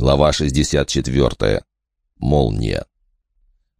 Глава 64. Молния.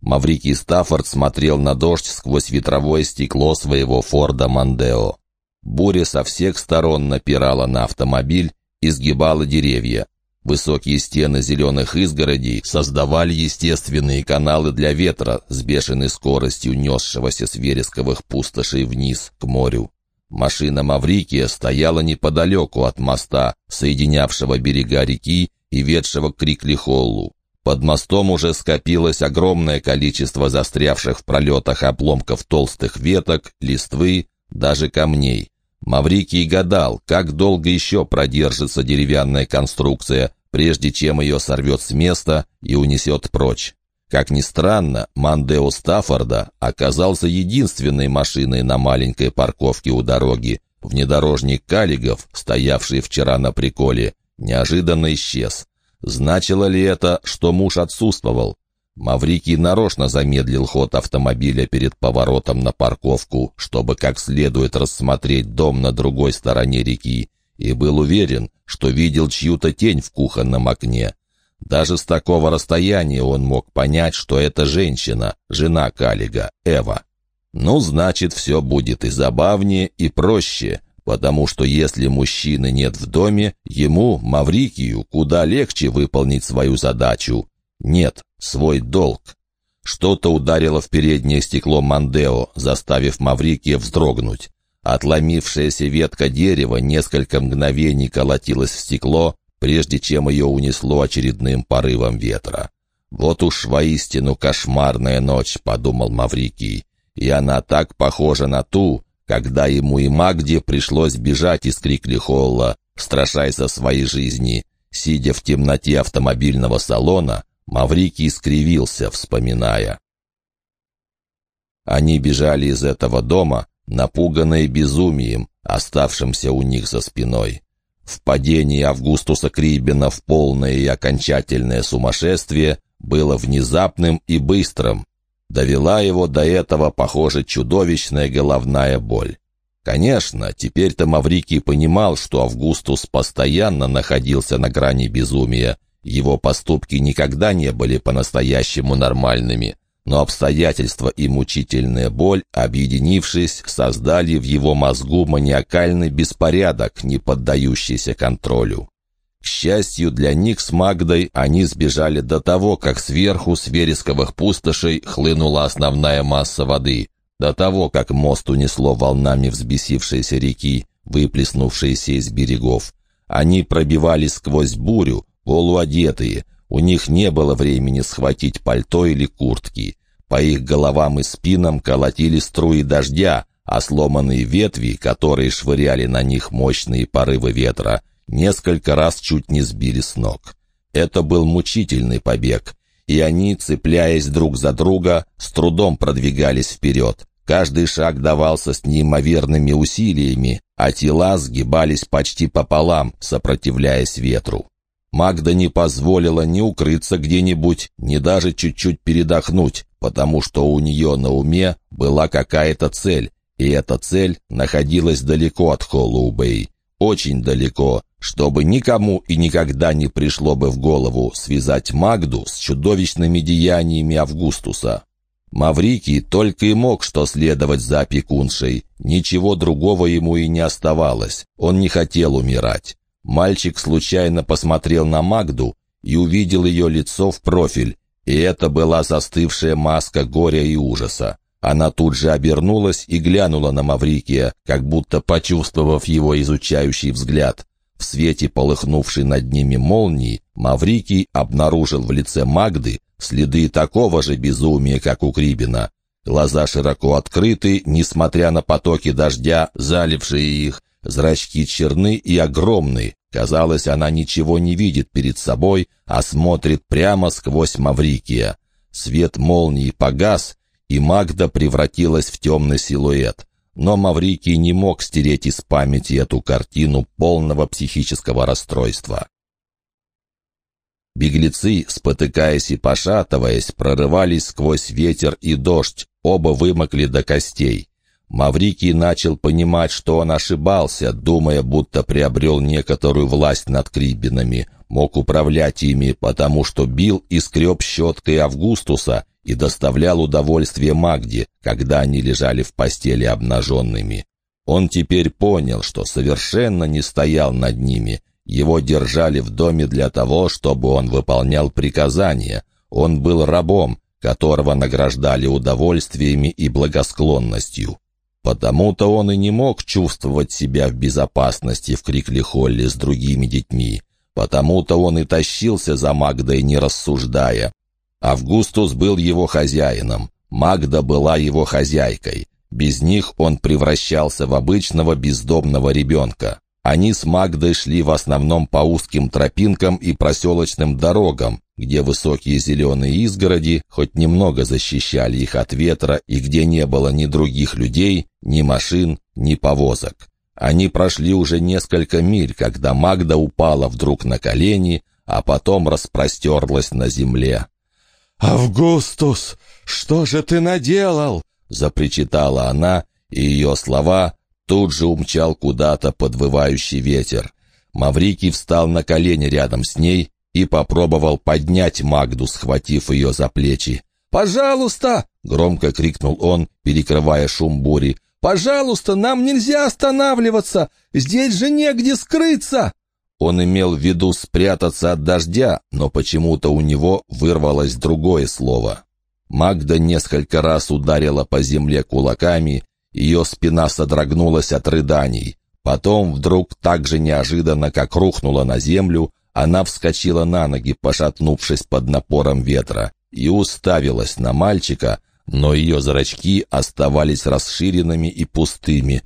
Маврикий Стаффорд смотрел на дождь сквозь ветровое стекло своего Форда Мандео. Буря со всех сторон напирала на автомобиль и сгибала деревья. Высокие стены зеленых изгородей создавали естественные каналы для ветра с бешеной скоростью несшегося с вересковых пустошей вниз к морю. Машина Маврикия стояла неподалеку от моста, соединявшего берега реки и ведшего к Крикли-Холлу. Под мостом уже скопилось огромное количество застрявших в пролетах обломков толстых веток, листвы, даже камней. Маврикий гадал, как долго еще продержится деревянная конструкция, прежде чем ее сорвет с места и унесет прочь. Как ни странно, Мандео Стаффорда оказался единственной машиной на маленькой парковке у дороги. Внедорожник Калигов, стоявший вчера на приколе, неожиданно исчез. Значило ли это, что муж отсутствовал? Маврикий нарочно замедлил ход автомобиля перед поворотом на парковку, чтобы как следует рассмотреть дом на другой стороне реки, и был уверен, что видел чью-то тень в кухонном окне. Даже с такого расстояния он мог понять, что это женщина, жена Калига, Эва. Ну, значит, все будет и забавнее, и проще, потому что если мужчины нет в доме, ему, Маврикию, куда легче выполнить свою задачу. Нет, свой долг. Что-то ударило в переднее стекло Мандео, заставив Маврикия вздрогнуть. Отломившаяся ветка дерева несколько мгновений колотилась в стекло, прежде чем ее унесло очередным порывом ветра. «Вот уж воистину кошмарная ночь», — подумал Маврикий, — «и она так похожа на ту, когда ему и Магде пришлось бежать из Крикли-Холла, страшась за своей жизни. Сидя в темноте автомобильного салона, Маврикий скривился, вспоминая. Они бежали из этого дома, напуганные безумием, оставшимся у них за спиной. Впадение Августуса Крибина в полное и окончательное сумасшествие было внезапным и быстрым, Довела его до этого, похоже, чудовищная головная боль. Конечно, теперь-то Маврикий понимал, что Августус постоянно находился на грани безумия. Его поступки никогда не были по-настоящему нормальными, но обстоятельства и мучительная боль, объединившись, создали в его мозгу маниакальный беспорядок, не поддающийся контролю. К счастью для них с Магдой, они сбежали до того, как сверху с вересковых пустошей хлынула основная масса воды, до того, как мост унесло волнами взбесившейся реки, выплеснувшейся из берегов. Они пробивались сквозь бурю, полуодетые, у них не было времени схватить пальто или куртки. По их головам и спинам колотили струи дождя, а сломанные ветви, которые швыряли на них мощные порывы ветра, несколько раз чуть не сбили с ног. Это был мучительный побег, и они, цепляясь друг за друга, с трудом продвигались вперед. Каждый шаг давался с неимоверными усилиями, а тела сгибались почти пополам, сопротивляясь ветру. Магда не позволила ни укрыться где-нибудь, ни даже чуть-чуть передохнуть, потому что у нее на уме была какая-то цель, и эта цель находилась далеко от Холлоубэй, очень далеко, чтобы никому и никогда не пришло бы в голову связать Магду с чудовищными деяниями Августуса. Маврикий только и мог что следовать за опекуншей, ничего другого ему и не оставалось, он не хотел умирать. Мальчик случайно посмотрел на Магду и увидел ее лицо в профиль, и это была застывшая маска горя и ужаса. Она тут же обернулась и глянула на Маврикия, как будто почувствовав его изучающий взгляд. В свете полыхнувшей над ними молнии Маврикий обнаружил в лице Магды следы такого же безумия, как у Крибина. Глаза широко открыты, несмотря на потоки дождя, залившие их, зрачки черны и огромны. Казалось, она ничего не видит перед собой, а смотрит прямо сквозь Маврикия. Свет молнии погас, и Магда превратилась в темный силуэт. Но Маврикий не мог стереть из памяти эту картину полного психического расстройства. Беглецы, спотыкаясь и пошатываясь, прорывались сквозь ветер и дождь, оба вымокли до костей. Маврикий начал понимать, что он ошибался, думая, будто приобрел некоторую власть над Крибинами, мог управлять ими, потому что бил и скреб щеткой Августуса и доставлял удовольствие Магде, когда они лежали в постели обнаженными. Он теперь понял, что совершенно не стоял над ними. Его держали в доме для того, чтобы он выполнял приказания. Он был рабом, которого награждали удовольствиями и благосклонностью. Потому-то он и не мог чувствовать себя в безопасности в Криклихолле с другими детьми. Потому-то он и тащился за Магдой, не рассуждая. Августус был его хозяином, Магда была его хозяйкой. Без них он превращался в обычного бездомного ребенка. Они с Магдой шли в основном по узким тропинкам и проселочным дорогам, где высокие зеленые изгороди хоть немного защищали их от ветра и где не было ни других людей, ни машин, ни повозок. Они прошли уже несколько миль, когда Магда упала вдруг на колени, а потом распростерлась на земле. «Августус, что же ты наделал?» — запричитала она, и ее слова тут же умчал куда-то подвывающий ветер. Маврикий встал на колени рядом с ней и попробовал поднять Магду, схватив ее за плечи. «Пожалуйста!» — громко крикнул он, перекрывая шум бури. «Пожалуйста, нам нельзя останавливаться! Здесь же негде скрыться!» Он имел в виду спрятаться от дождя, но почему-то у него вырвалось другое слово. Магда несколько раз ударила по земле кулаками, ее спина содрогнулась от рыданий. Потом вдруг так же неожиданно, как рухнула на землю, она вскочила на ноги, пошатнувшись под напором ветра, и уставилась на мальчика, но ее зрачки оставались расширенными и пустыми.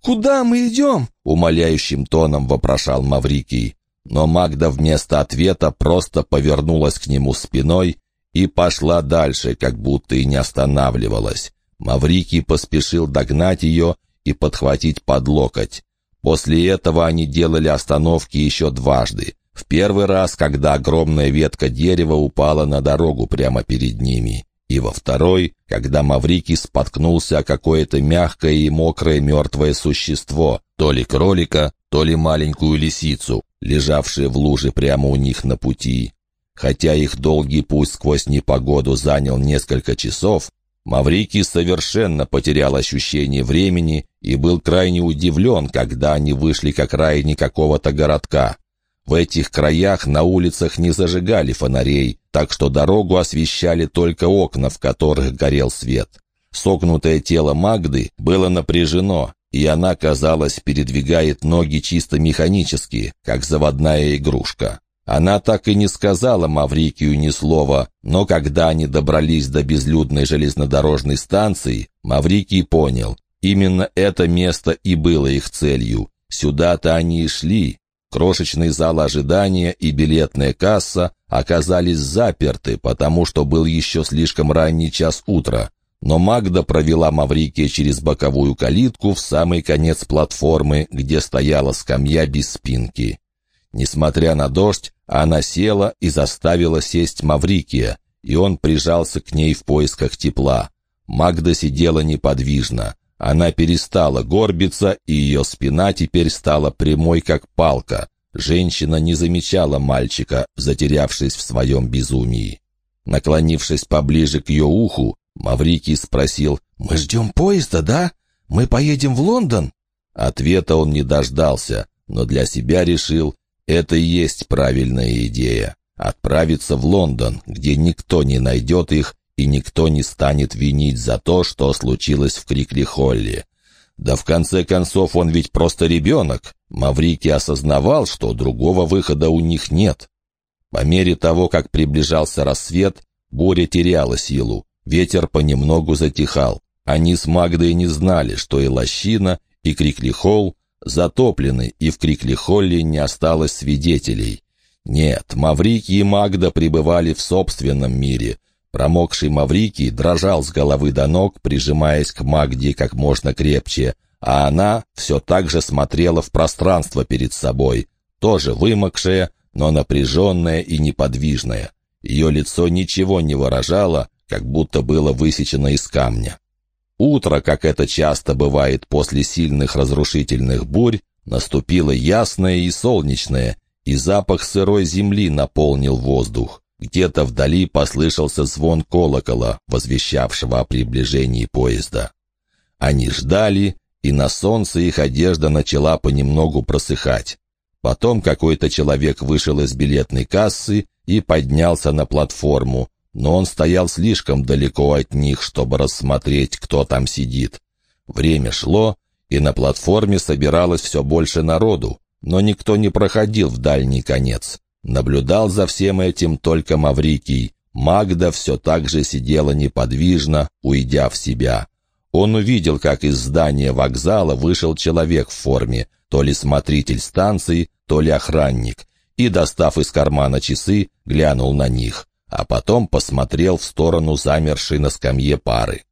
«Куда мы идем?» — умоляющим тоном вопрошал Маврикий. Но Магда вместо ответа просто повернулась к нему спиной и пошла дальше, как будто и не останавливалась. Маврикий поспешил догнать ее и подхватить под локоть. После этого они делали остановки еще дважды. В первый раз, когда огромная ветка дерева упала на дорогу прямо перед ними. И во второй, когда Маврикий споткнулся о какое-то мягкое и мокрое мертвое существо, то ли кролика, то ли маленькую лисицу, лежавшие в луже прямо у них на пути. Хотя их долгий путь сквозь непогоду занял несколько часов, Маврикий совершенно потерял ощущение времени и был крайне удивлен, когда они вышли к окраине какого-то городка. В этих краях на улицах не зажигали фонарей, так что дорогу освещали только окна, в которых горел свет. Согнутое тело Магды было напряжено, и она, казалось, передвигает ноги чисто механически, как заводная игрушка. Она так и не сказала Маврикию ни слова, но когда они добрались до безлюдной железнодорожной станции, Маврикий понял, именно это место и было их целью. Сюда-то они и шли. Крошечный зал ожидания и билетная касса оказались заперты, потому что был еще слишком ранний час утра. Но Магда провела Маврикия через боковую калитку в самый конец платформы, где стояла скамья без спинки. Несмотря на дождь, она села и заставила сесть Маврикия, и он прижался к ней в поисках тепла. Магда сидела неподвижно. Она перестала горбиться, и ее спина теперь стала прямой, как палка. Женщина не замечала мальчика, затерявшись в своем безумии. Наклонившись поближе к ее уху, Маврикий спросил, «Мы ждем поезда, да? Мы поедем в Лондон?» Ответа он не дождался, но для себя решил, это и есть правильная идея. Отправиться в Лондон, где никто не найдет их и никто не станет винить за то, что случилось в Крикли-Холле. Да в конце концов он ведь просто ребенок. Маврикий осознавал, что другого выхода у них нет. По мере того, как приближался рассвет, буря теряла силу. Ветер понемногу затихал. Они с Магдой не знали, что и лощина, и Крикли-Холл затоплены, и в Крикли-Холле не осталось свидетелей. Нет, Маврикий и Магда пребывали в собственном мире. Промокший Маврикий дрожал с головы до ног, прижимаясь к Магде как можно крепче, а она все так же смотрела в пространство перед собой, тоже вымокшая, но напряженная и неподвижная. Ее лицо ничего не выражало, как будто было высечено из камня. Утро, как это часто бывает после сильных разрушительных бурь, наступило ясное и солнечное, и запах сырой земли наполнил воздух. Где-то вдали послышался звон колокола, возвещавшего о приближении поезда. Они ждали, и на солнце их одежда начала понемногу просыхать. Потом какой-то человек вышел из билетной кассы и поднялся на платформу, но он стоял слишком далеко от них, чтобы рассмотреть, кто там сидит. Время шло, и на платформе собиралось все больше народу, но никто не проходил в дальний конец. Наблюдал за всем этим только Маврикий. Магда все так же сидела неподвижно, уйдя в себя. Он увидел, как из здания вокзала вышел человек в форме, то ли смотритель станции, то ли охранник, и, достав из кармана часы, глянул на них, а потом посмотрел в сторону замершей на скамье пары.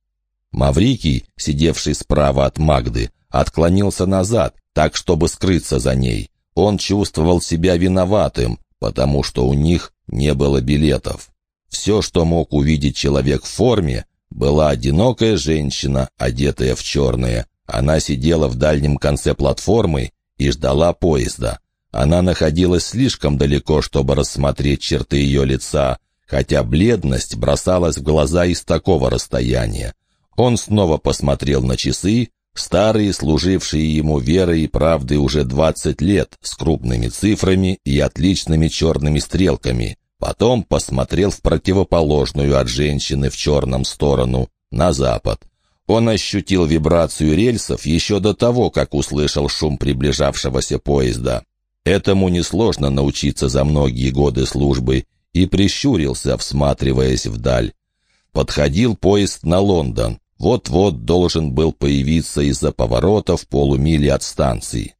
Маврикий, сидевший справа от Магды, отклонился назад, так, чтобы скрыться за ней. Он чувствовал себя виноватым, потому что у них не было билетов. Все, что мог увидеть человек в форме, была одинокая женщина, одетая в черное. Она сидела в дальнем конце платформы и ждала поезда. Она находилась слишком далеко, чтобы рассмотреть черты ее лица, хотя бледность бросалась в глаза из такого расстояния. Он снова посмотрел на часы, старые, служившие ему верой и правдой уже двадцать лет, с крупными цифрами и отличными черными стрелками. Потом посмотрел в противоположную от женщины в черном сторону, на запад. Он ощутил вибрацию рельсов еще до того, как услышал шум приближавшегося поезда. Этому несложно научиться за многие годы службы, и прищурился, всматриваясь вдаль. Подходил поезд на Лондон. Вот-вот должен был появиться из-за поворота в полумиле от станции.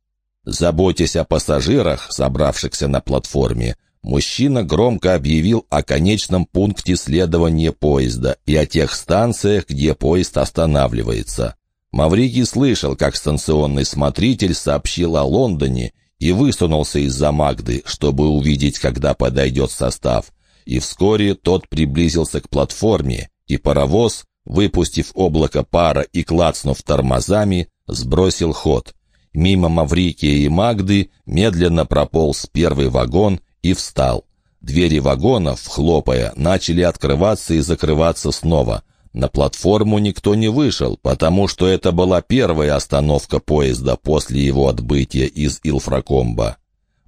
Заботясь о пассажирах, собравшихся на платформе, мужчина громко объявил о конечном пункте следования поезда и о тех станциях, где поезд останавливается. Маврикий слышал, как станционный смотритель сообщил о Лондоне и высунулся из-за Магды, чтобы увидеть, когда подойдет состав. И вскоре тот приблизился к платформе, и паровоз, выпустив облако пара и клацнув тормозами, сбросил ход. Мимо Маврикия и Магды медленно прополз первый вагон и встал. Двери вагонов, хлопая, начали открываться и закрываться снова — на платформу никто не вышел, потому что это была первая остановка поезда после его отбытия из Илфракомба.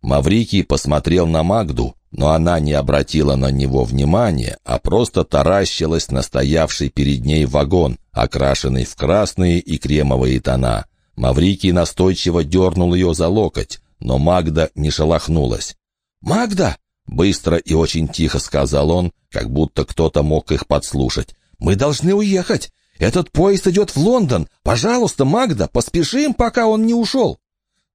Маврикий посмотрел на Магду, но она не обратила на него внимания, а просто таращилась на стоявший перед ней вагон, окрашенный в красные и кремовые тона. Маврикий настойчиво дернул ее за локоть, но Магда не шелохнулась. «Магда!» — быстро и очень тихо сказал он, как будто кто-то мог их подслушать. «Мы должны уехать. Этот поезд идет в Лондон. Пожалуйста, Магда, поспешим, пока он не ушел».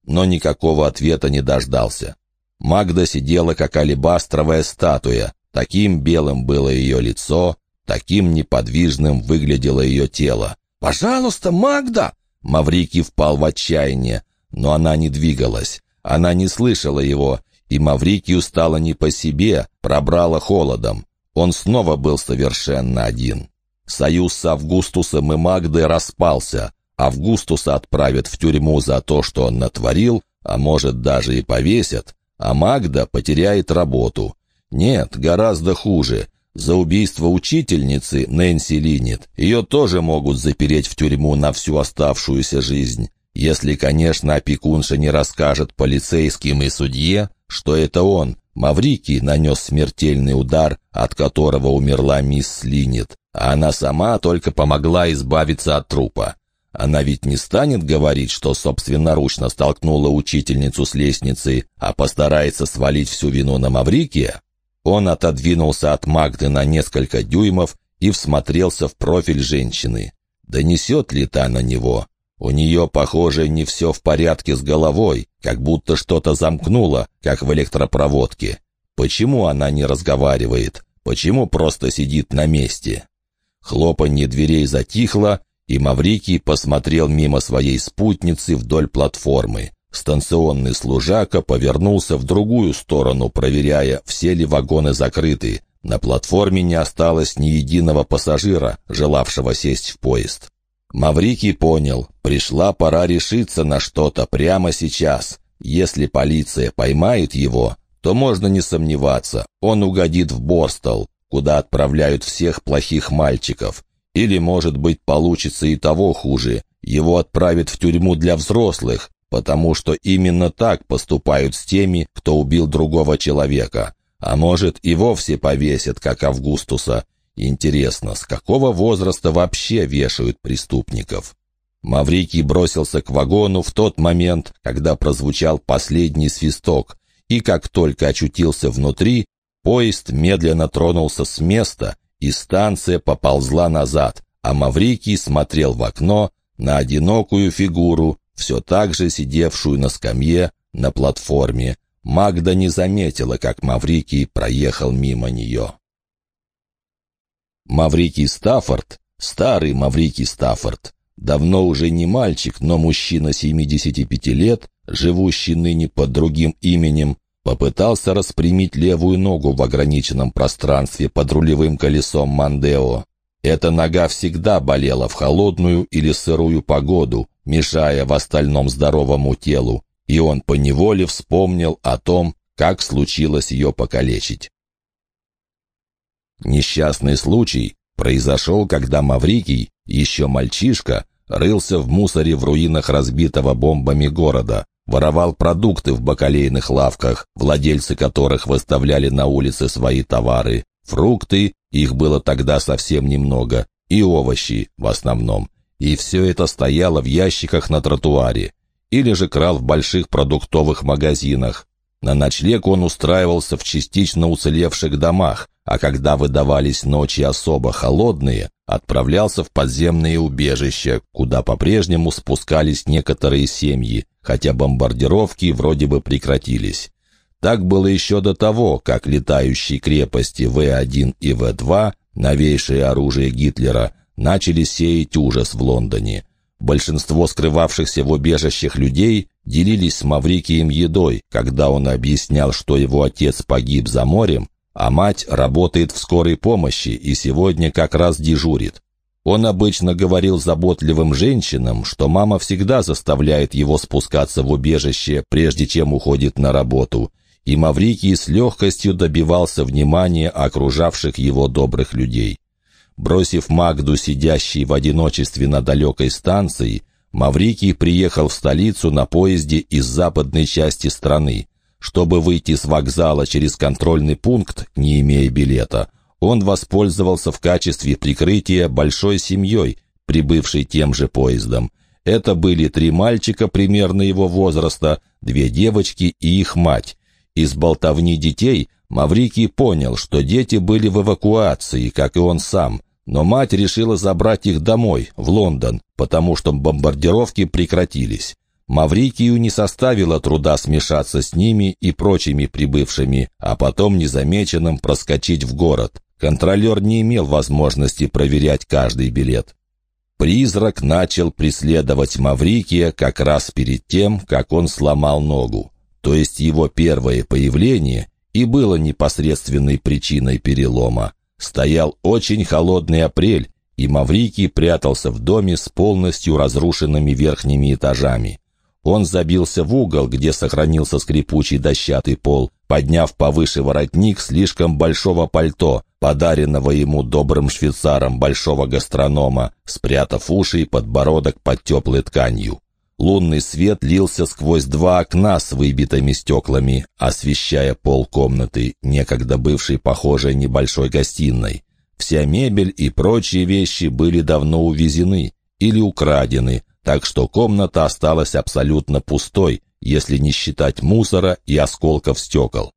Но никакого ответа не дождался. Магда сидела, как алебастровая статуя. Таким белым было ее лицо, таким неподвижным выглядело ее тело. «Пожалуйста, Магда!» Маврикий впал в отчаяние, но она не двигалась. Она не слышала его, и Маврикию стало не по себе, пробрала холодом. Он снова был совершенно один. Союз с Августусом и Магдой распался. Августуса отправят в тюрьму за то, что он натворил, а может даже и повесят, а Магда потеряет работу. Нет, гораздо хуже. За убийство учительницы Нэнси Линнет ее тоже могут запереть в тюрьму на всю оставшуюся жизнь. Если, конечно, опекунша не расскажет полицейским и судье, что это он, Маврикий, нанес смертельный удар, от которого умерла мисс Линнет. А она сама только помогла избавиться от трупа. Она ведь не станет говорить, что собственноручно столкнула учительницу с лестницы, а постарается свалить всю вину на Маврикия? Он отодвинулся от Магды на несколько дюймов и всмотрелся в профиль женщины. Донесет ли та на него? У нее, похоже, не все в порядке с головой, как будто что-то замкнуло, как в электропроводке. Почему она не разговаривает? Почему просто сидит на месте? Хлопанье дверей затихло, и Маврикий посмотрел мимо своей спутницы вдоль платформы. Станционный служака повернулся в другую сторону, проверяя, все ли вагоны закрыты. На платформе не осталось ни единого пассажира, желавшего сесть в поезд. Маврикий понял, пришла пора решиться на что-то прямо сейчас. Если полиция поймает его, то можно не сомневаться, он угодит в Борстол, куда отправляют всех плохих мальчиков. Или, может быть, получится и того хуже, его отправят в тюрьму для взрослых, потому что именно так поступают с теми, кто убил другого человека. А может, и вовсе повесят, как Августуса. Интересно, с какого возраста вообще вешают преступников? Маврикий бросился к вагону в тот момент, когда прозвучал последний свисток, и как только очутился внутри, поезд медленно тронулся с места, и станция поползла назад, а Маврикий смотрел в окно на одинокую фигуру, все так же сидевшую на скамье на платформе. Магда не заметила, как Маврикий проехал мимо нее. Маврикий Стаффорд, старый Маврикий Стаффорд, давно уже не мальчик, но мужчина 75 лет, живущий ныне под другим именем, попытался распрямить левую ногу в ограниченном пространстве под рулевым колесом Мандео. Эта нога всегда болела в холодную или сырую погоду, мешая в остальном здоровому телу, и он поневоле вспомнил о том, как случилось ее покалечить. Несчастный случай произошел, когда Маврикий, еще мальчишка, рылся в мусоре в руинах разбитого бомбами города, воровал продукты в бакалейных лавках, владельцы которых выставляли на улице свои товары, фрукты, их было тогда совсем немного, и овощи в основном. И все это стояло в ящиках на тротуаре. Или же крал в больших продуктовых магазинах. На ночлег он устраивался в частично уцелевших домах, а когда выдавались ночи особо холодные, отправлялся в подземные убежища, куда по-прежнему спускались некоторые семьи, хотя бомбардировки вроде бы прекратились. Так было еще до того, как летающие крепости В-1 и В-2, новейшее оружие Гитлера, начали сеять ужас в Лондоне. Большинство скрывавшихся в убежищах людей делились с Маврикием едой, когда он объяснял, что его отец погиб за морем, а мать работает в скорой помощи и сегодня как раз дежурит. Он обычно говорил заботливым женщинам, что мама всегда заставляет его спускаться в убежище, прежде чем уходит на работу, и Маврикий с легкостью добивался внимания окружавших его добрых людей. Бросив Магду, сидящей в одиночестве на далекой станции, Маврикий приехал в столицу на поезде из западной части страны. Чтобы выйти с вокзала через контрольный пункт, не имея билета, он воспользовался в качестве прикрытия большой семьей, прибывшей тем же поездом. Это были три мальчика примерно его возраста, две девочки и их мать. Из болтовни детей Маврикий понял, что дети были в эвакуации, как и он сам, но мать решила забрать их домой, в Лондон, потому что бомбардировки прекратились. Маврикию не составило труда смешаться с ними и прочими прибывшими, а потом незамеченным проскочить в город. Контролер не имел возможности проверять каждый билет. Призрак начал преследовать Маврикия как раз перед тем, как он сломал ногу то есть его первое появление, и было непосредственной причиной перелома. Стоял очень холодный апрель, и Маврикий прятался в доме с полностью разрушенными верхними этажами. Он забился в угол, где сохранился скрипучий дощатый пол, подняв повыше воротник слишком большого пальто, подаренного ему добрым швейцаром большого гастронома, спрятав уши и подбородок под теплой тканью. Лунный свет лился сквозь два окна с выбитыми стеклами, освещая пол комнаты, некогда бывшей похожей небольшой гостиной. Вся мебель и прочие вещи были давно увезены или украдены, так что комната осталась абсолютно пустой, если не считать мусора и осколков стекол.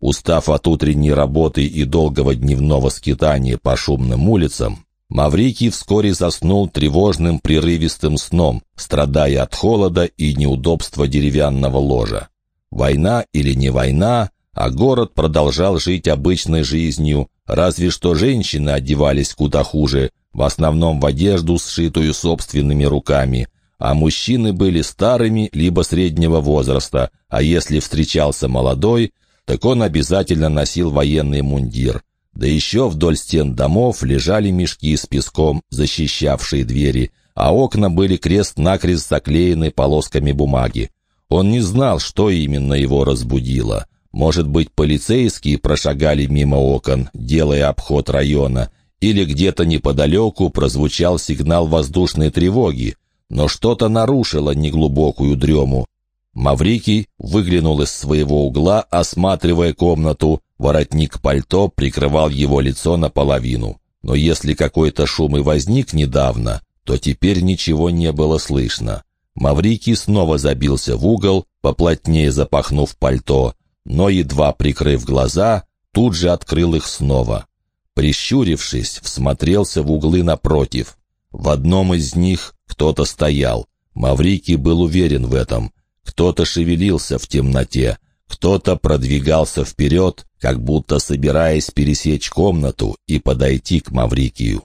Устав от утренней работы и долгого дневного скитания по шумным улицам, Маврикий вскоре заснул тревожным прерывистым сном, страдая от холода и неудобства деревянного ложа. Война или не война, а город продолжал жить обычной жизнью, разве что женщины одевались куда хуже, в основном в одежду, сшитую собственными руками, а мужчины были старыми либо среднего возраста, а если встречался молодой, так он обязательно носил военный мундир. Да еще вдоль стен домов лежали мешки с песком, защищавшие двери, а окна были крест-накрест заклеены полосками бумаги. Он не знал, что именно его разбудило. Может быть, полицейские прошагали мимо окон, делая обход района, или где-то неподалеку прозвучал сигнал воздушной тревоги, но что-то нарушило неглубокую дрему. Маврикий выглянул из своего угла, осматривая комнату. Воротник пальто прикрывал его лицо наполовину. Но если какой-то шум и возник недавно, то теперь ничего не было слышно. Маврикий снова забился в угол, поплотнее запахнув пальто, но, едва прикрыв глаза, тут же открыл их снова. Прищурившись, всмотрелся в углы напротив. В одном из них кто-то стоял. Маврикий был уверен в этом. Кто-то шевелился в темноте, кто-то продвигался вперед, как будто собираясь пересечь комнату и подойти к Маврикию.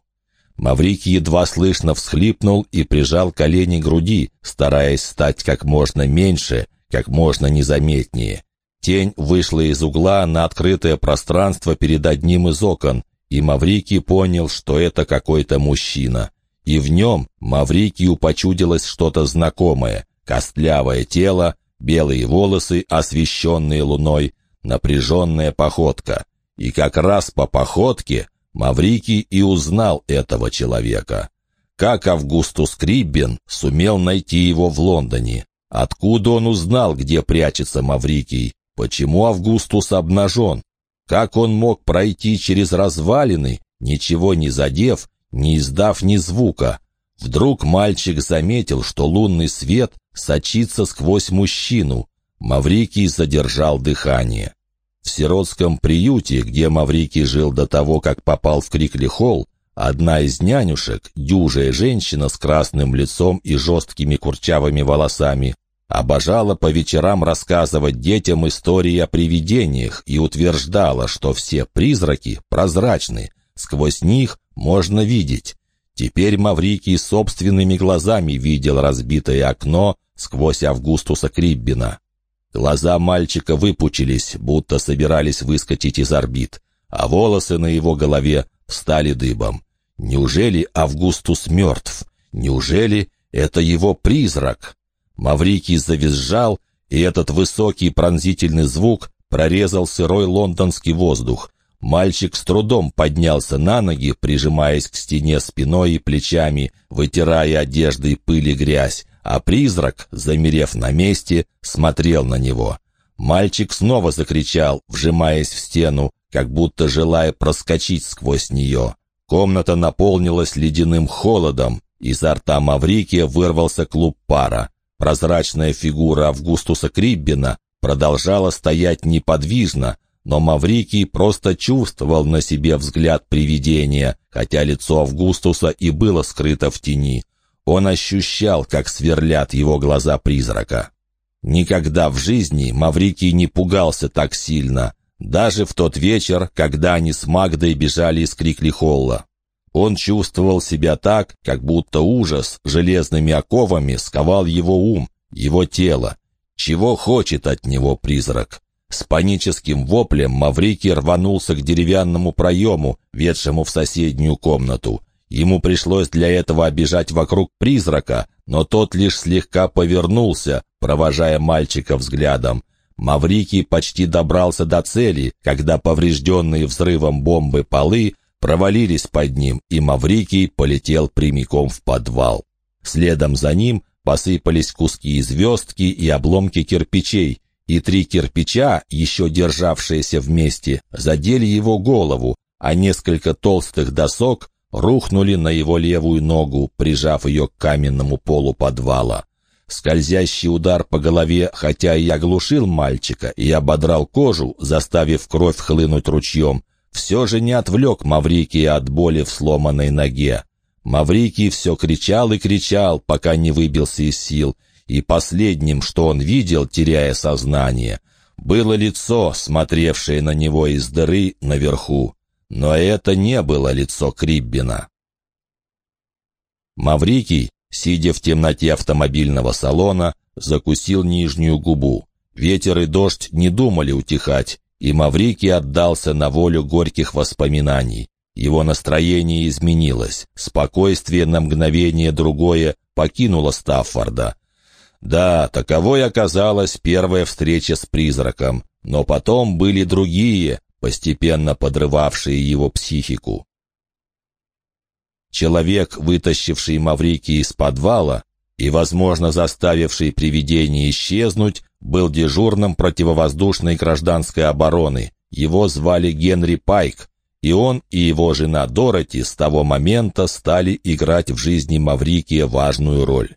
Маврикий едва слышно всхлипнул и прижал колени к груди, стараясь стать как можно меньше, как можно незаметнее. Тень вышла из угла на открытое пространство перед одним из окон, и Маврикий понял, что это какой-то мужчина. И в нем Маврикию почудилось что-то знакомое, костлявое тело, белые волосы, освещенные луной, напряженная походка. И как раз по походке Маврикий и узнал этого человека. Как Августус Криббен сумел найти его в Лондоне? Откуда он узнал, где прячется Маврикий? Почему Августус обнажен? Как он мог пройти через развалины, ничего не задев, не издав ни звука? Вдруг мальчик заметил, что лунный свет сочится сквозь мужчину. Маврикий задержал дыхание. В сиротском приюте, где Маврикий жил до того, как попал в Крикли-холл, одна из нянюшек, дюжая женщина с красным лицом и жесткими курчавыми волосами, обожала по вечерам рассказывать детям истории о привидениях и утверждала, что все призраки прозрачны, сквозь них можно видеть. Теперь Маврикий собственными глазами видел разбитое окно сквозь Августуса Криббина. Глаза мальчика выпучились, будто собирались выскочить из орбит, а волосы на его голове встали дыбом. Неужели Августус мертв? Неужели это его призрак? Маврикий завизжал, и этот высокий пронзительный звук прорезал сырой лондонский воздух. Мальчик с трудом поднялся на ноги, прижимаясь к стене спиной и плечами, вытирая одеждой пыль и грязь, а призрак, замерев на месте, смотрел на него. Мальчик снова закричал, вжимаясь в стену, как будто желая проскочить сквозь нее. Комната наполнилась ледяным холодом, изо рта Маврикия вырвался клуб пара. Прозрачная фигура Августуса Криббина продолжала стоять неподвижно, но Маврикий просто чувствовал на себе взгляд привидения, хотя лицо Августуса и было скрыто в тени. Он ощущал, как сверлят его глаза призрака. Никогда в жизни Маврикий не пугался так сильно, даже в тот вечер, когда они с Магдой бежали из Крикли-Холла. Он чувствовал себя так, как будто ужас железными оковами сковал его ум, его тело. Чего хочет от него призрак? С паническим воплем Маврикий рванулся к деревянному проему, ведшему в соседнюю комнату. Ему пришлось для этого обижать вокруг призрака, но тот лишь слегка повернулся, провожая мальчика взглядом. Маврикий почти добрался до цели, когда поврежденные взрывом бомбы полы провалились под ним, и Маврикий полетел прямиком в подвал. Следом за ним посыпались куски звездки и обломки кирпичей, и три кирпича, еще державшиеся вместе, задели его голову, а несколько толстых досок рухнули на его левую ногу, прижав ее к каменному полу подвала. Скользящий удар по голове, хотя и оглушил мальчика и ободрал кожу, заставив кровь хлынуть ручьем, все же не отвлек Маврикия от боли в сломанной ноге. Маврикий все кричал и кричал, пока не выбился из сил, и последним, что он видел, теряя сознание, было лицо, смотревшее на него из дыры наверху. Но это не было лицо Криббина. Маврикий, сидя в темноте автомобильного салона, закусил нижнюю губу. Ветер и дождь не думали утихать, и Маврикий отдался на волю горьких воспоминаний. Его настроение изменилось. Спокойствие на мгновение другое покинуло Стаффорда. Да, таковой оказалась первая встреча с призраком, но потом были другие, постепенно подрывавшие его психику. Человек, вытащивший Маврики из подвала и, возможно, заставивший привидение исчезнуть, был дежурным противовоздушной гражданской обороны. Его звали Генри Пайк, и он и его жена Дороти с того момента стали играть в жизни Маврикия важную роль.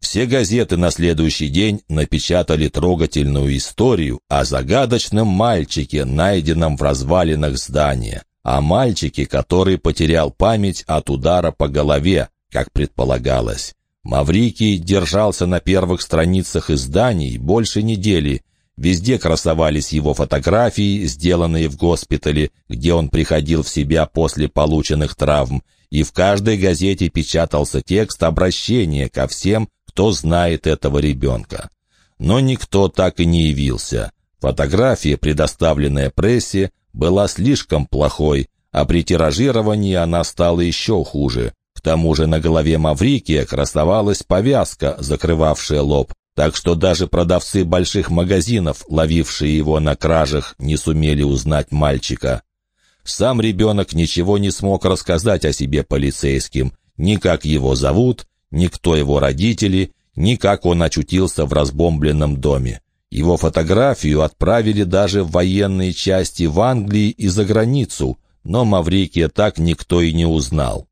Все газеты на следующий день напечатали трогательную историю о загадочном мальчике, найденном в развалинах здания, о мальчике, который потерял память от удара по голове, как предполагалось. Маврикий держался на первых страницах изданий больше недели. Везде красовались его фотографии, сделанные в госпитале, где он приходил в себя после полученных травм, и в каждой газете печатался текст обращения ко всем, кто знает этого ребенка. Но никто так и не явился. Фотография, предоставленная прессе, была слишком плохой, а при тиражировании она стала еще хуже. К тому же на голове Маврикия красовалась повязка, закрывавшая лоб, так что даже продавцы больших магазинов, ловившие его на кражах, не сумели узнать мальчика. Сам ребенок ничего не смог рассказать о себе полицейским, ни как его зовут, ни кто его родители, ни как он очутился в разбомбленном доме. Его фотографию отправили даже в военные части в Англии и за границу, но Маврикия так никто и не узнал.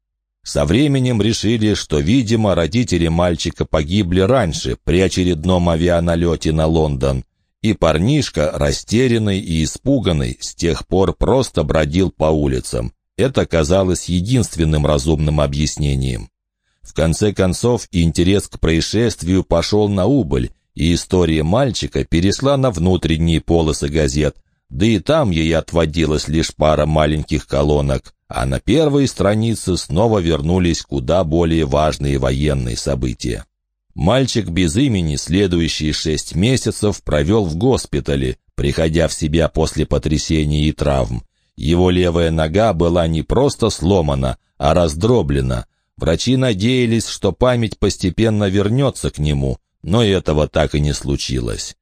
Со временем решили, что, видимо, родители мальчика погибли раньше при очередном авианалете на Лондон, и парнишка, растерянный и испуганный, с тех пор просто бродил по улицам. Это казалось единственным разумным объяснением. В конце концов, интерес к происшествию пошел на убыль, и история мальчика перешла на внутренние полосы газет, да и там ей отводилась лишь пара маленьких колонок, а на первой странице снова вернулись куда более важные военные события. Мальчик без имени следующие шесть месяцев провел в госпитале, приходя в себя после потрясений и травм. Его левая нога была не просто сломана, а раздроблена, Врачи надеялись, что память постепенно вернется к нему, но этого так и не случилось.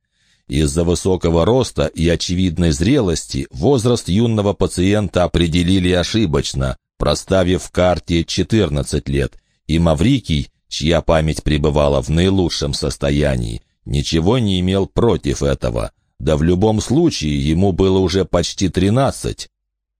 Из-за высокого роста и очевидной зрелости возраст юного пациента определили ошибочно, проставив в карте 14 лет, и Маврикий, чья память пребывала в наилучшем состоянии, ничего не имел против этого. Да в любом случае ему было уже почти 13,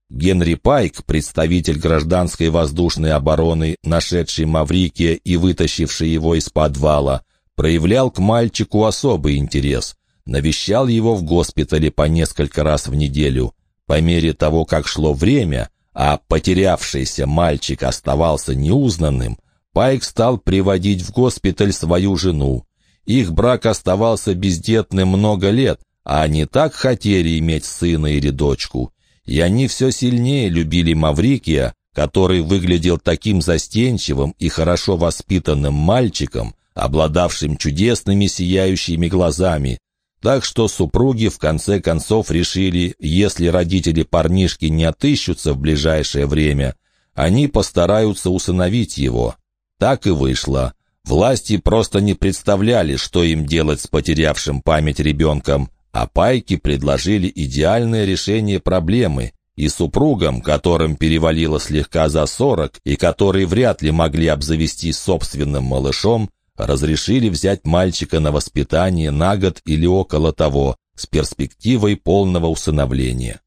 Генри Пайк, представитель гражданской воздушной обороны, нашедший Маврикия и вытащивший его из подвала, проявлял к мальчику особый интерес, навещал его в госпитале по несколько раз в неделю. По мере того, как шло время, а потерявшийся мальчик оставался неузнанным, Пайк стал приводить в госпиталь свою жену. Их брак оставался бездетным много лет, а они так хотели иметь сына или дочку – и они все сильнее любили Маврикия, который выглядел таким застенчивым и хорошо воспитанным мальчиком, обладавшим чудесными сияющими глазами. Так что супруги в конце концов решили, если родители парнишки не отыщутся в ближайшее время, они постараются усыновить его. Так и вышло. Власти просто не представляли, что им делать с потерявшим память ребенком, а пайки предложили идеальное решение проблемы, и супругам, которым перевалило слегка за сорок и которые вряд ли могли обзавестись собственным малышом, разрешили взять мальчика на воспитание на год или около того, с перспективой полного усыновления.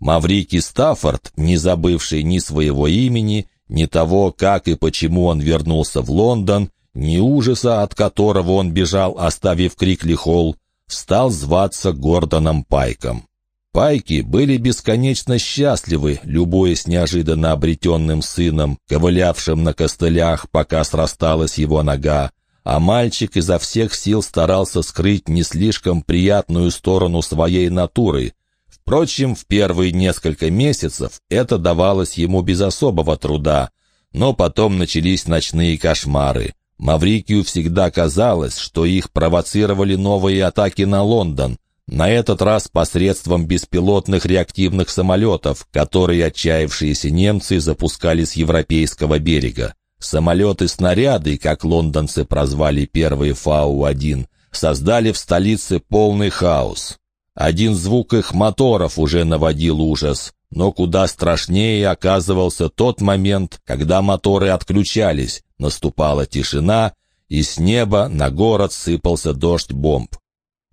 Маврикий Стаффорд, не забывший ни своего имени, ни того, как и почему он вернулся в Лондон, ни ужаса, от которого он бежал, оставив Крикли Холл, стал зваться Гордоном Пайком. Пайки были бесконечно счастливы, любуясь неожиданно обретенным сыном, ковылявшим на костылях, пока срасталась его нога, а мальчик изо всех сил старался скрыть не слишком приятную сторону своей натуры. Впрочем, в первые несколько месяцев это давалось ему без особого труда, но потом начались ночные кошмары. Маврикию всегда казалось, что их провоцировали новые атаки на Лондон. на этот раз посредством беспилотных реактивных самолетов, которые отчаявшиеся немцы запускали с европейского берега. Самолеты-снаряды, как лондонцы прозвали первые Фау-1, создали в столице полный хаос. Один звук их моторов уже наводил ужас, но куда страшнее оказывался тот момент, когда моторы отключались, наступала тишина, и с неба на город сыпался дождь бомб.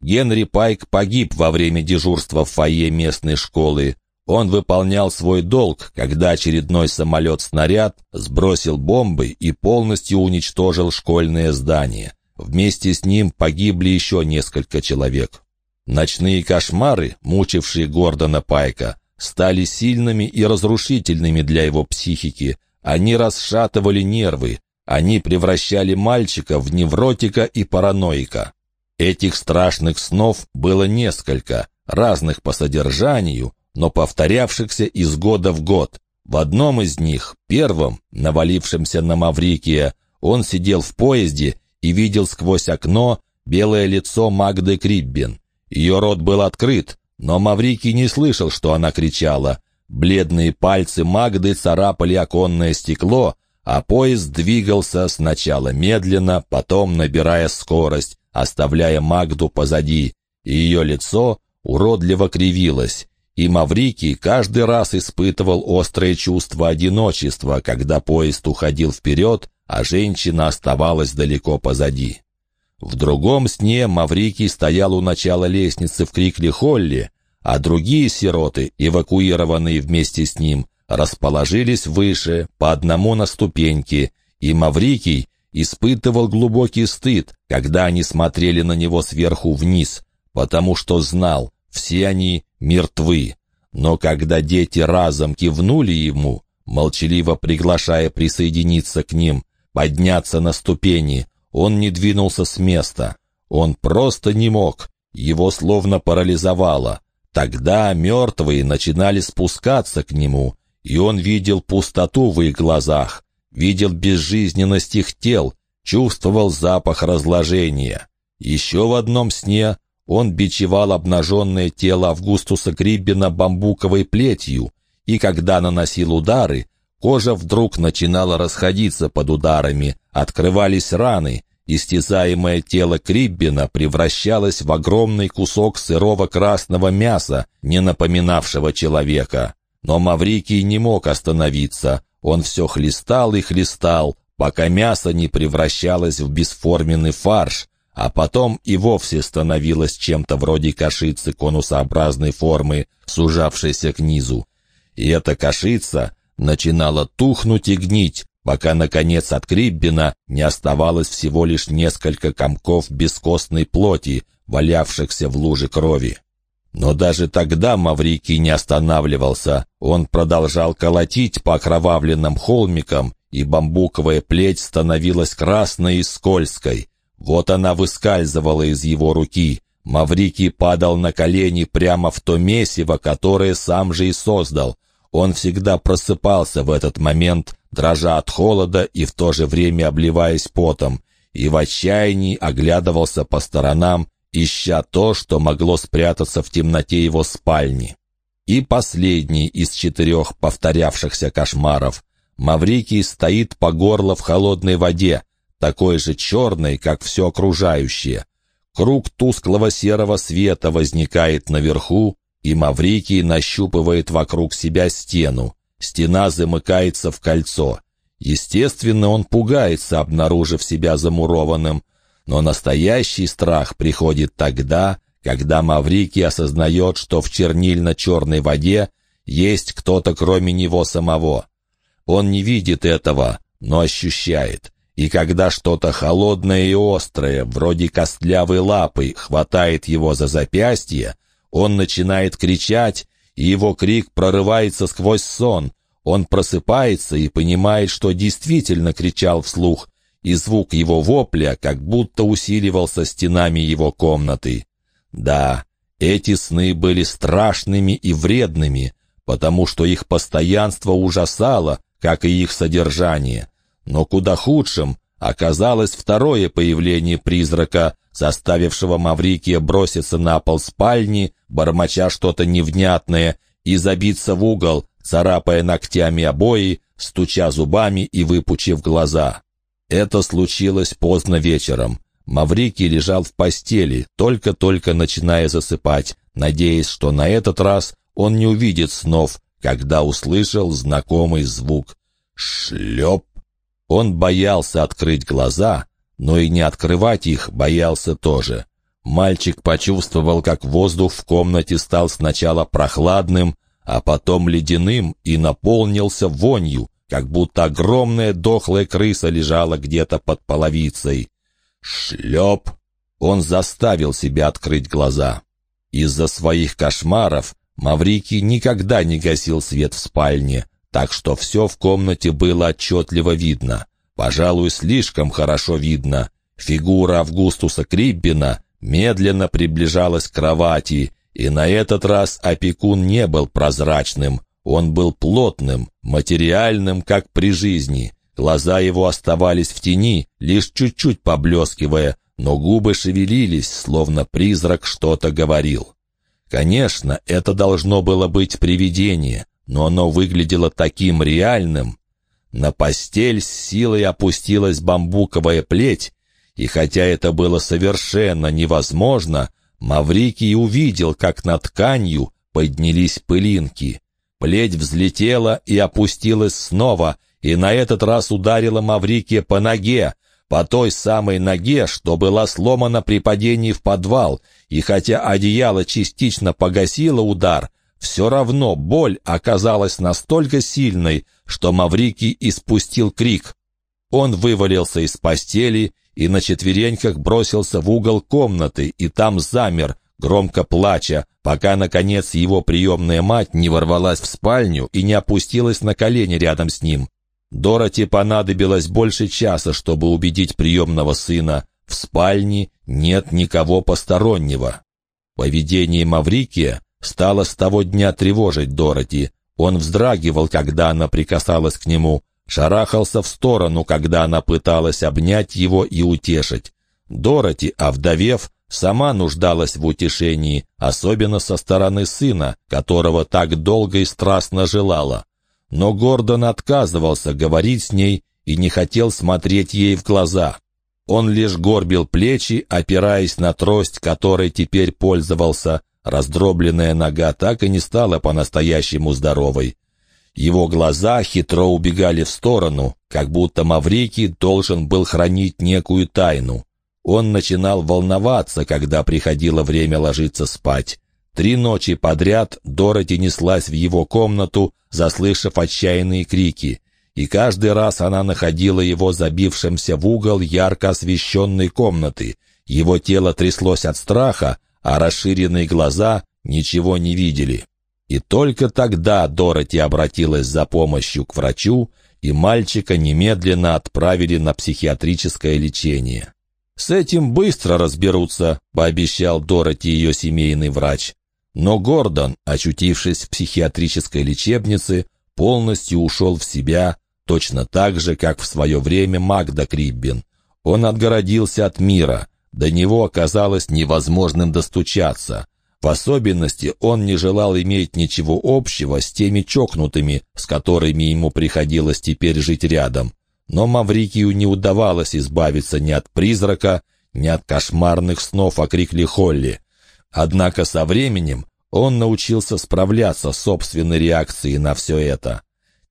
Генри Пайк погиб во время дежурства в фойе местной школы. Он выполнял свой долг, когда очередной самолет-снаряд сбросил бомбы и полностью уничтожил школьное здание. Вместе с ним погибли еще несколько человек. Ночные кошмары, мучившие Гордона Пайка, стали сильными и разрушительными для его психики. Они расшатывали нервы, они превращали мальчика в невротика и параноика. Этих страшных снов было несколько, разных по содержанию, но повторявшихся из года в год. В одном из них, первом, навалившемся на Маврикия, он сидел в поезде и видел сквозь окно белое лицо Магды Криббин. Ее рот был открыт, но Маврикий не слышал, что она кричала. Бледные пальцы Магды царапали оконное стекло, а поезд двигался сначала медленно, потом набирая скорость, оставляя Магду позади, и ее лицо уродливо кривилось. И Маврикий каждый раз испытывал острое чувство одиночества, когда поезд уходил вперед, а женщина оставалась далеко позади. В другом сне Маврикий стоял у начала лестницы в Крикли-Холле, а другие сироты, эвакуированные вместе с ним, расположились выше, по одному на ступеньке, и Маврикий испытывал глубокий стыд, когда они смотрели на него сверху вниз, потому что знал, все они мертвы. Но когда дети разом кивнули ему, молчаливо приглашая присоединиться к ним, подняться на ступени, он не двинулся с места. Он просто не мог, его словно парализовало. Тогда мертвые начинали спускаться к нему, и он видел пустоту в их глазах, видел безжизненность их тел, чувствовал запах разложения. Еще в одном сне он бичевал обнаженное тело Августуса Гриббина бамбуковой плетью, и когда наносил удары, кожа вдруг начинала расходиться под ударами, открывались раны, истязаемое тело Криббина превращалось в огромный кусок сырого красного мяса, не напоминавшего человека. Но Маврикий не мог остановиться. Он все хлестал и хлестал, пока мясо не превращалось в бесформенный фарш, а потом и вовсе становилось чем-то вроде кашицы конусообразной формы, сужавшейся к низу. И эта кашица начинала тухнуть и гнить, пока, наконец, от Криббина не оставалось всего лишь несколько комков бескостной плоти, валявшихся в луже крови. Но даже тогда Маврикий не останавливался. Он продолжал колотить по окровавленным холмикам, и бамбуковая плеть становилась красной и скользкой. Вот она выскальзывала из его руки. Маврикий падал на колени прямо в то месиво, которое сам же и создал. Он всегда просыпался в этот момент, дрожа от холода и в то же время обливаясь потом, и в отчаянии оглядывался по сторонам, ища то, что могло спрятаться в темноте его спальни. И последний из четырех повторявшихся кошмаров. Маврикий стоит по горло в холодной воде, такой же черной, как все окружающее. Круг тусклого серого света возникает наверху, и Маврикий нащупывает вокруг себя стену. Стена замыкается в кольцо. Естественно, он пугается, обнаружив себя замурованным, но настоящий страх приходит тогда, когда Маврикий осознает, что в чернильно-черной воде есть кто-то кроме него самого. Он не видит этого, но ощущает. И когда что-то холодное и острое, вроде костлявой лапы, хватает его за запястье, он начинает кричать, и его крик прорывается сквозь сон. Он просыпается и понимает, что действительно кричал вслух, и звук его вопля как будто усиливался стенами его комнаты. Да, эти сны были страшными и вредными, потому что их постоянство ужасало, как и их содержание. Но куда худшим оказалось второе появление призрака, заставившего Маврикия броситься на пол спальни, бормоча что-то невнятное, и забиться в угол, царапая ногтями обои, стуча зубами и выпучив глаза. Это случилось поздно вечером. Маврикий лежал в постели, только-только начиная засыпать, надеясь, что на этот раз он не увидит снов, когда услышал знакомый звук. Шлеп! Он боялся открыть глаза, но и не открывать их боялся тоже. Мальчик почувствовал, как воздух в комнате стал сначала прохладным, а потом ледяным и наполнился вонью, как будто огромная дохлая крыса лежала где-то под половицей. Шлеп! Он заставил себя открыть глаза. Из-за своих кошмаров Маврикий никогда не гасил свет в спальне, так что все в комнате было отчетливо видно. Пожалуй, слишком хорошо видно. Фигура Августуса Криббина медленно приближалась к кровати, и на этот раз опекун не был прозрачным. Он был плотным, материальным, как при жизни. Глаза его оставались в тени, лишь чуть-чуть поблескивая, но губы шевелились, словно призрак что-то говорил. Конечно, это должно было быть привидение, но оно выглядело таким реальным. На постель с силой опустилась бамбуковая плеть, и хотя это было совершенно невозможно, Маврикий увидел, как над тканью поднялись пылинки. Плеть взлетела и опустилась снова, и на этот раз ударила Маврикия по ноге, по той самой ноге, что была сломана при падении в подвал, и хотя одеяло частично погасило удар, все равно боль оказалась настолько сильной, что Маврикий испустил крик. Он вывалился из постели и на четвереньках бросился в угол комнаты, и там замер, громко плача, пока, наконец, его приемная мать не ворвалась в спальню и не опустилась на колени рядом с ним. Дороти понадобилось больше часа, чтобы убедить приемного сына. В спальне нет никого постороннего. Поведение Маврикия стало с того дня тревожить Дороти. Он вздрагивал, когда она прикасалась к нему, шарахался в сторону, когда она пыталась обнять его и утешить. Дороти, овдовев, сама нуждалась в утешении, особенно со стороны сына, которого так долго и страстно желала. Но Гордон отказывался говорить с ней и не хотел смотреть ей в глаза. Он лишь горбил плечи, опираясь на трость, которой теперь пользовался. Раздробленная нога так и не стала по-настоящему здоровой. Его глаза хитро убегали в сторону, как будто Маврикий должен был хранить некую тайну. Он начинал волноваться, когда приходило время ложиться спать. Три ночи подряд Дороти неслась в его комнату, заслышав отчаянные крики, и каждый раз она находила его забившимся в угол ярко освещенной комнаты. Его тело тряслось от страха, а расширенные глаза ничего не видели. И только тогда Дороти обратилась за помощью к врачу, и мальчика немедленно отправили на психиатрическое лечение. «С этим быстро разберутся», — пообещал Дороти ее семейный врач. Но Гордон, очутившись в психиатрической лечебнице, полностью ушел в себя, точно так же, как в свое время Магда Криббин. Он отгородился от мира, до него оказалось невозможным достучаться. В особенности он не желал иметь ничего общего с теми чокнутыми, с которыми ему приходилось теперь жить рядом. Но Маврикию не удавалось избавиться ни от призрака, ни от кошмарных снов о Крикли Холли. Однако со временем он научился справляться с собственной реакцией на все это.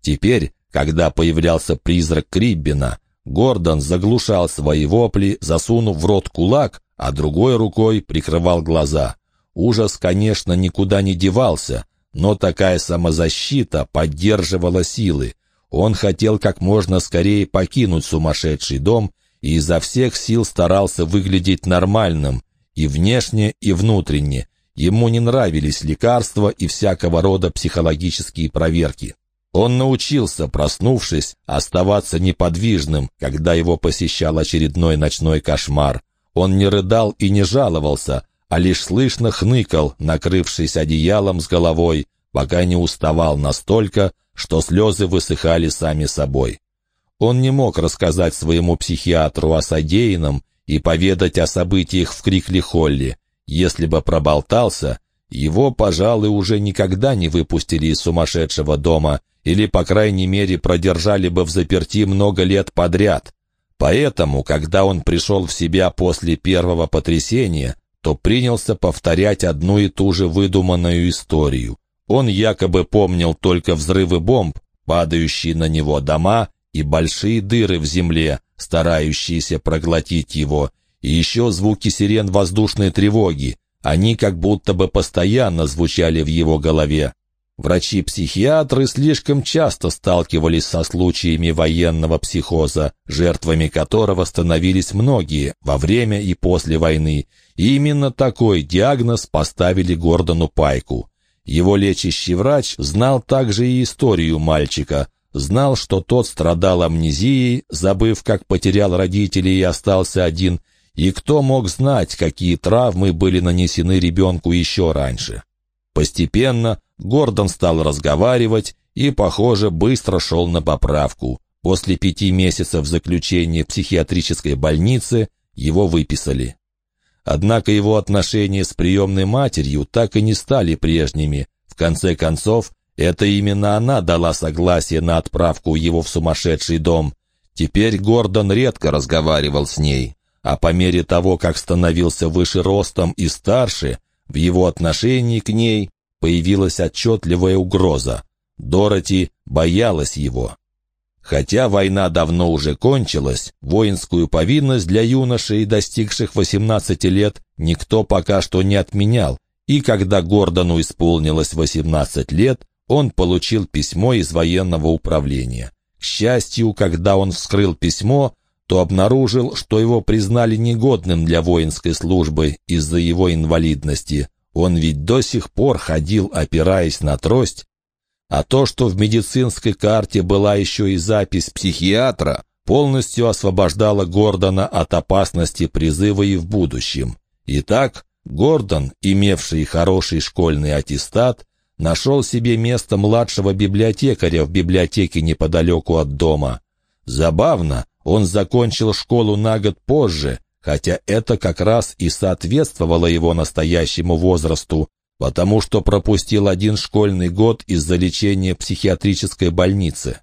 Теперь, когда появлялся призрак Криббина, Гордон заглушал свои вопли, засунув в рот кулак, а другой рукой прикрывал глаза. Ужас, конечно, никуда не девался, но такая самозащита поддерживала силы. Он хотел как можно скорее покинуть сумасшедший дом и изо всех сил старался выглядеть нормальным, и внешне, и внутренне. Ему не нравились лекарства и всякого рода психологические проверки. Он научился, проснувшись, оставаться неподвижным, когда его посещал очередной ночной кошмар. Он не рыдал и не жаловался, а лишь слышно хныкал, накрывшись одеялом с головой, пока не уставал настолько, что слезы высыхали сами собой. Он не мог рассказать своему психиатру о содеянном и поведать о событиях в Крикли-Холле. Если бы проболтался, его, пожалуй, уже никогда не выпустили из сумасшедшего дома или, по крайней мере, продержали бы в заперти много лет подряд. Поэтому, когда он пришел в себя после первого потрясения, то принялся повторять одну и ту же выдуманную историю. Он якобы помнил только взрывы бомб, падающие на него дома и большие дыры в земле, старающиеся проглотить его, и еще звуки сирен воздушной тревоги. Они как будто бы постоянно звучали в его голове. Врачи-психиатры слишком часто сталкивались со случаями военного психоза, жертвами которого становились многие во время и после войны, и именно такой диагноз поставили Гордону Пайку. Его лечащий врач знал также и историю мальчика, знал, что тот страдал амнезией, забыв, как потерял родителей и остался один, и кто мог знать, какие травмы были нанесены ребенку еще раньше. Постепенно Гордон стал разговаривать и, похоже, быстро шел на поправку. После пяти месяцев заключения в психиатрической больнице его выписали. Однако его отношения с приемной матерью так и не стали прежними. В конце концов, это именно она дала согласие на отправку его в сумасшедший дом. Теперь Гордон редко разговаривал с ней, а по мере того, как становился выше ростом и старше, в его отношении к ней появилась отчетливая угроза. Дороти боялась его. Хотя война давно уже кончилась, воинскую повинность для юношей, достигших 18 лет, никто пока что не отменял, и когда Гордону исполнилось 18 лет, он получил письмо из военного управления. К счастью, когда он вскрыл письмо, то обнаружил, что его признали негодным для воинской службы из-за его инвалидности. Он ведь до сих пор ходил, опираясь на трость, а то, что в медицинской карте была еще и запись психиатра, полностью освобождало Гордона от опасности призыва и в будущем. Итак, Гордон, имевший хороший школьный аттестат, нашел себе место младшего библиотекаря в библиотеке неподалеку от дома. Забавно, он закончил школу на год позже, хотя это как раз и соответствовало его настоящему возрасту, потому что пропустил один школьный год из-за лечения психиатрической больницы.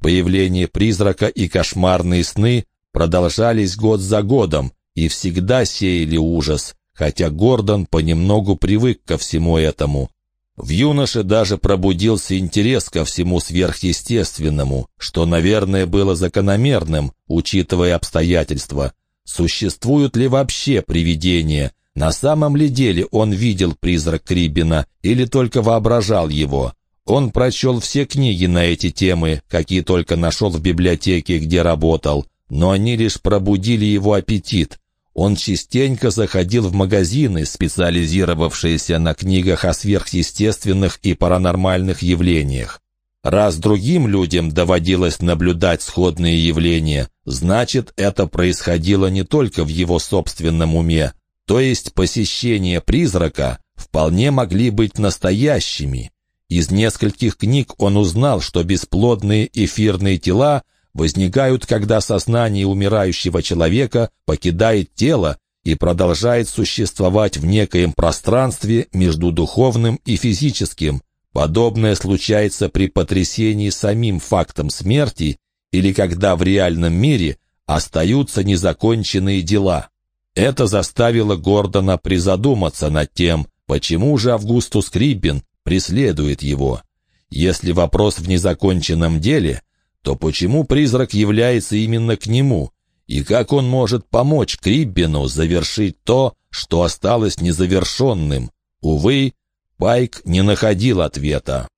Появление призрака и кошмарные сны продолжались год за годом и всегда сеяли ужас, хотя Гордон понемногу привык ко всему этому. В юноше даже пробудился интерес ко всему сверхъестественному, что, наверное, было закономерным, учитывая обстоятельства – Существуют ли вообще привидения? На самом ли деле он видел призрак Крибина или только воображал его? Он прочел все книги на эти темы, какие только нашел в библиотеке, где работал, но они лишь пробудили его аппетит. Он частенько заходил в магазины, специализировавшиеся на книгах о сверхъестественных и паранормальных явлениях. Раз другим людям доводилось наблюдать сходные явления, значит, это происходило не только в его собственном уме, то есть посещения призрака вполне могли быть настоящими. Из нескольких книг он узнал, что бесплодные эфирные тела возникают, когда сознание умирающего человека покидает тело и продолжает существовать в некоем пространстве между духовным и физическим, Подобное случается при потрясении самим фактом смерти или когда в реальном мире остаются незаконченные дела. Это заставило Гордона призадуматься над тем, почему же Августус Криббин преследует его. Если вопрос в незаконченном деле, то почему призрак является именно к нему, и как он может помочь Криббину завершить то, что осталось незавершенным? Увы, Пайк не находил ответа.